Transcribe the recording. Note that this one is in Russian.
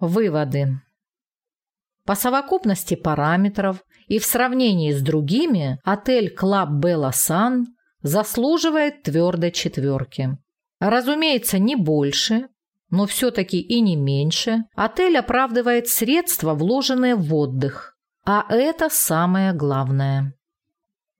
Выводы. По совокупности параметров и в сравнении с другими отель Club Bella Sun заслуживает твердой четверки. Разумеется, не больше, но все-таки и не меньше, отель оправдывает средства, вложенные в отдых. А это самое главное.